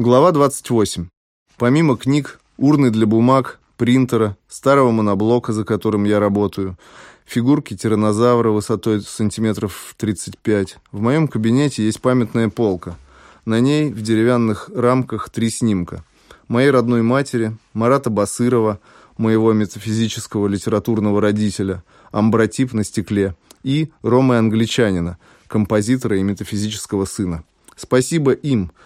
Глава 28. Помимо книг, урны для бумаг, принтера, старого моноблока, за которым я работаю, фигурки тиранозавра высотой сантиметров 35, в моем кабинете есть памятная полка. На ней в деревянных рамках три снимка. Моей родной матери, Марата Басырова, моего метафизического литературного родителя, амбротип на стекле, и Ромы Англичанина, композитора и метафизического сына. Спасибо им –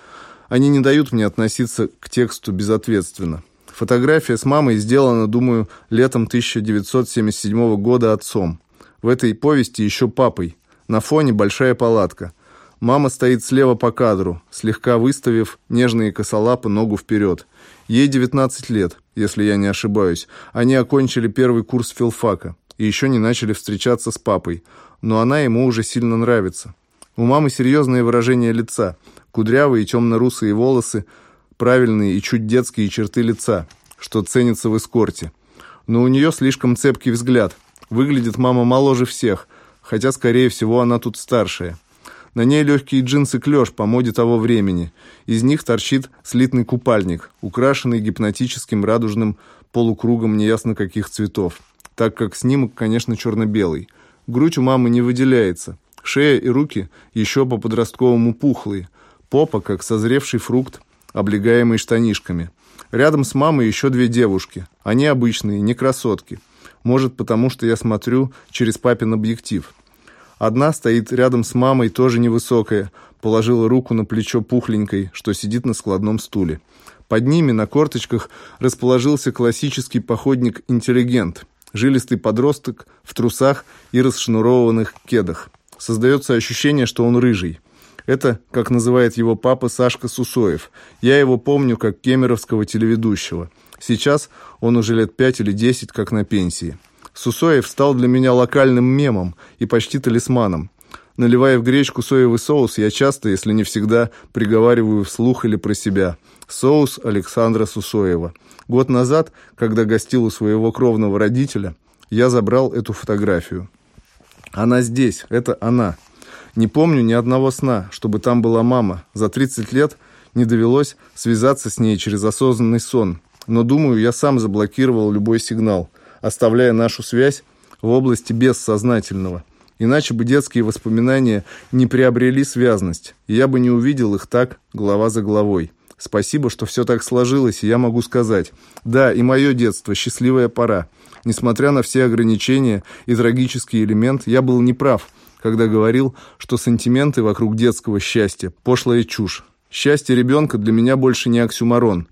они не дают мне относиться к тексту безответственно. Фотография с мамой сделана, думаю, летом 1977 года отцом. В этой повести еще папой. На фоне большая палатка. Мама стоит слева по кадру, слегка выставив нежные косолапы ногу вперед. Ей 19 лет, если я не ошибаюсь. Они окончили первый курс филфака и еще не начали встречаться с папой. Но она ему уже сильно нравится. У мамы серьезное выражение лица – кудрявые темно-русые волосы, правильные и чуть детские черты лица, что ценится в эскорте. Но у нее слишком цепкий взгляд. Выглядит мама моложе всех, хотя, скорее всего, она тут старшая. На ней легкие джинсы клеш по моде того времени. Из них торчит слитный купальник, украшенный гипнотическим радужным полукругом неясно каких цветов, так как снимок, конечно, черно-белый. Грудь у мамы не выделяется. Шея и руки еще по-подростковому пухлые, Попа, как созревший фрукт, облегаемый штанишками. Рядом с мамой еще две девушки. Они обычные, не красотки. Может, потому что я смотрю через папин объектив. Одна стоит рядом с мамой, тоже невысокая, положила руку на плечо пухленькой, что сидит на складном стуле. Под ними на корточках расположился классический походник-интеллигент, жилистый подросток в трусах и расшнурованных кедах. Создается ощущение, что он рыжий. Это, как называет его папа, Сашка Сусоев. Я его помню как кемеровского телеведущего. Сейчас он уже лет пять или десять как на пенсии. Сусоев стал для меня локальным мемом и почти талисманом. Наливая в гречку соевый соус, я часто, если не всегда, приговариваю вслух или про себя. Соус Александра Сусоева. Год назад, когда гостил у своего кровного родителя, я забрал эту фотографию. Она здесь, это она. Не помню ни одного сна, чтобы там была мама. За 30 лет не довелось связаться с ней через осознанный сон. Но, думаю, я сам заблокировал любой сигнал, оставляя нашу связь в области бессознательного. Иначе бы детские воспоминания не приобрели связность, и я бы не увидел их так, глава за главой. Спасибо, что все так сложилось, и я могу сказать. Да, и мое детство, счастливая пора. Несмотря на все ограничения и трагический элемент, я был неправ – когда говорил, что сантименты вокруг детского счастья – пошлая чушь. Счастье ребенка для меня больше не оксюмарон.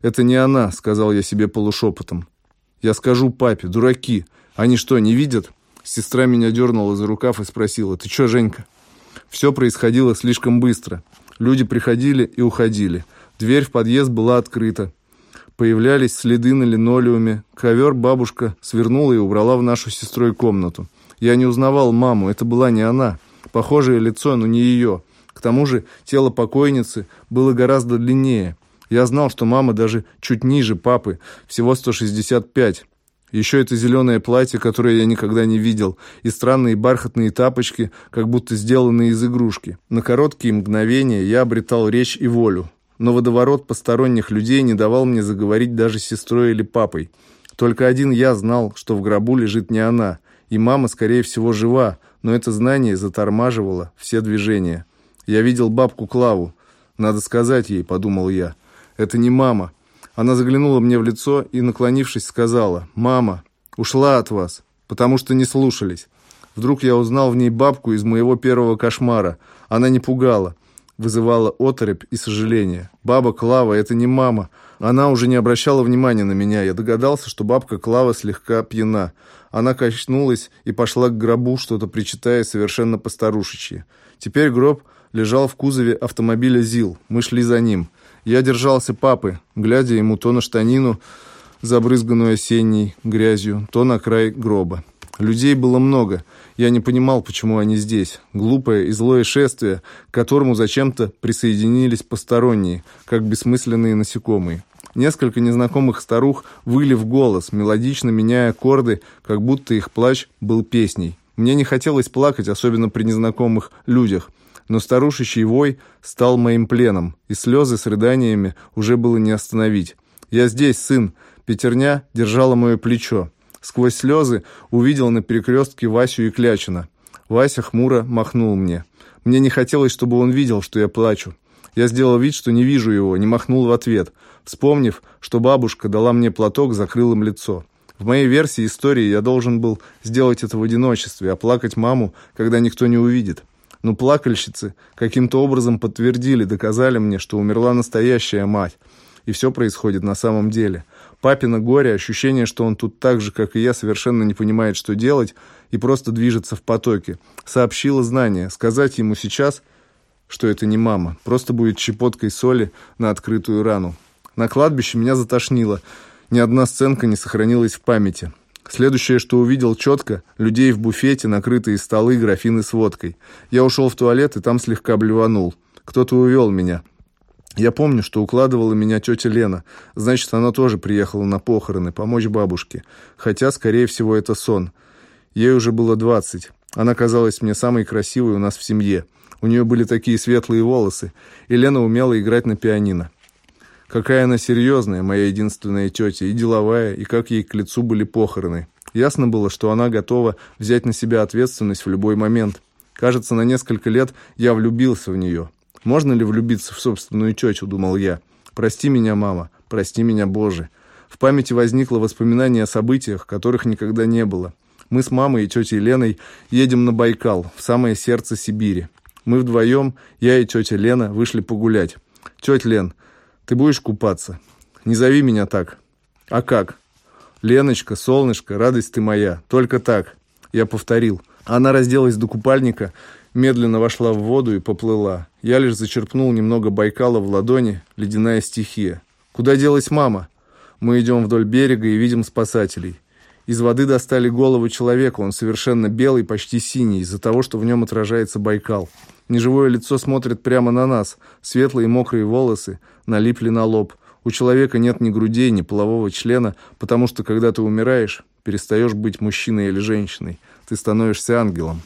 Это не она, сказал я себе полушепотом. Я скажу папе, дураки, они что, не видят? Сестра меня дернула за рукав и спросила, ты что, Женька? Все происходило слишком быстро. Люди приходили и уходили. Дверь в подъезд была открыта. Появлялись следы на линолеуме. Ковер бабушка свернула и убрала в нашу сестрой комнату. Я не узнавал маму, это была не она. Похожее лицо, но не ее. К тому же тело покойницы было гораздо длиннее. Я знал, что мама даже чуть ниже папы, всего 165. Еще это зеленое платье, которое я никогда не видел, и странные бархатные тапочки, как будто сделанные из игрушки. На короткие мгновения я обретал речь и волю. Но водоворот посторонних людей не давал мне заговорить даже с сестрой или папой. Только один я знал, что в гробу лежит не она – и мама, скорее всего, жива, но это знание затормаживало все движения. Я видел бабку Клаву. Надо сказать ей, подумал я. Это не мама. Она заглянула мне в лицо и, наклонившись, сказала, «Мама, ушла от вас, потому что не слушались». Вдруг я узнал в ней бабку из моего первого кошмара. Она не пугала, вызывала оторопь и сожаление. Баба Клава – это не мама. Она уже не обращала внимания на меня. Я догадался, что бабка Клава слегка пьяна. Она качнулась и пошла к гробу, что-то причитая совершенно постарушечье. Теперь гроб лежал в кузове автомобиля ЗИЛ. Мы шли за ним. Я держался папы, глядя ему то на штанину, забрызганную осенней грязью, то на край гроба. Людей было много. Я не понимал, почему они здесь. Глупое и злое шествие, к которому зачем-то присоединились посторонние, как бессмысленные насекомые. Несколько незнакомых старух выли в голос, мелодично меняя аккорды, как будто их плач был песней. Мне не хотелось плакать, особенно при незнакомых людях. Но старушечий вой стал моим пленом, и слезы с рыданиями уже было не остановить. «Я здесь, сын!» Пятерня держала мое плечо. Сквозь слезы увидел на перекрестке Васю и Клячина. Вася хмуро махнул мне. Мне не хотелось, чтобы он видел, что я плачу. Я сделал вид, что не вижу его, не махнул в ответ, вспомнив, что бабушка дала мне платок, закрыл им лицо. В моей версии истории я должен был сделать это в одиночестве, оплакать маму, когда никто не увидит. Но плакальщицы каким-то образом подтвердили, доказали мне, что умерла настоящая мать, и все происходит на самом деле. Папина горе, ощущение, что он тут так же, как и я, совершенно не понимает, что делать, и просто движется в потоке. Сообщила знание. Сказать ему сейчас, что это не мама, просто будет щепоткой соли на открытую рану. На кладбище меня затошнило. Ни одна сценка не сохранилась в памяти. Следующее, что увидел четко, людей в буфете, накрытые столы, графины с водкой. Я ушел в туалет и там слегка блеванул. Кто-то увел меня. Я помню, что укладывала меня тетя Лена. Значит, она тоже приехала на похороны, помочь бабушке. Хотя, скорее всего, это сон. Ей уже было двадцать. Она казалась мне самой красивой у нас в семье. У нее были такие светлые волосы, и Лена умела играть на пианино. Какая она серьезная, моя единственная тетя, и деловая, и как ей к лицу были похороны. Ясно было, что она готова взять на себя ответственность в любой момент. Кажется, на несколько лет я влюбился в нее. Можно ли влюбиться в собственную тетю, думал я. Прости меня, мама, прости меня, Боже. В памяти возникло воспоминание о событиях, которых никогда не было. Мы с мамой и тетей Леной едем на Байкал, в самое сердце Сибири. Мы вдвоем, я и тетя Лена, вышли погулять. Тетя Лен, ты будешь купаться? Не зови меня так. А как? Леночка, солнышко, радость ты моя. Только так. Я повторил. Она разделась до купальника медленно вошла в воду и поплыла. Я лишь зачерпнул немного Байкала в ладони, ледяная стихия. «Куда делась мама?» Мы идем вдоль берега и видим спасателей. Из воды достали голову человека, он совершенно белый, почти синий, из-за того, что в нем отражается Байкал. Неживое лицо смотрит прямо на нас, светлые мокрые волосы налипли на лоб. У человека нет ни грудей, ни полового члена, потому что, когда ты умираешь, перестаешь быть мужчиной или женщиной, ты становишься ангелом.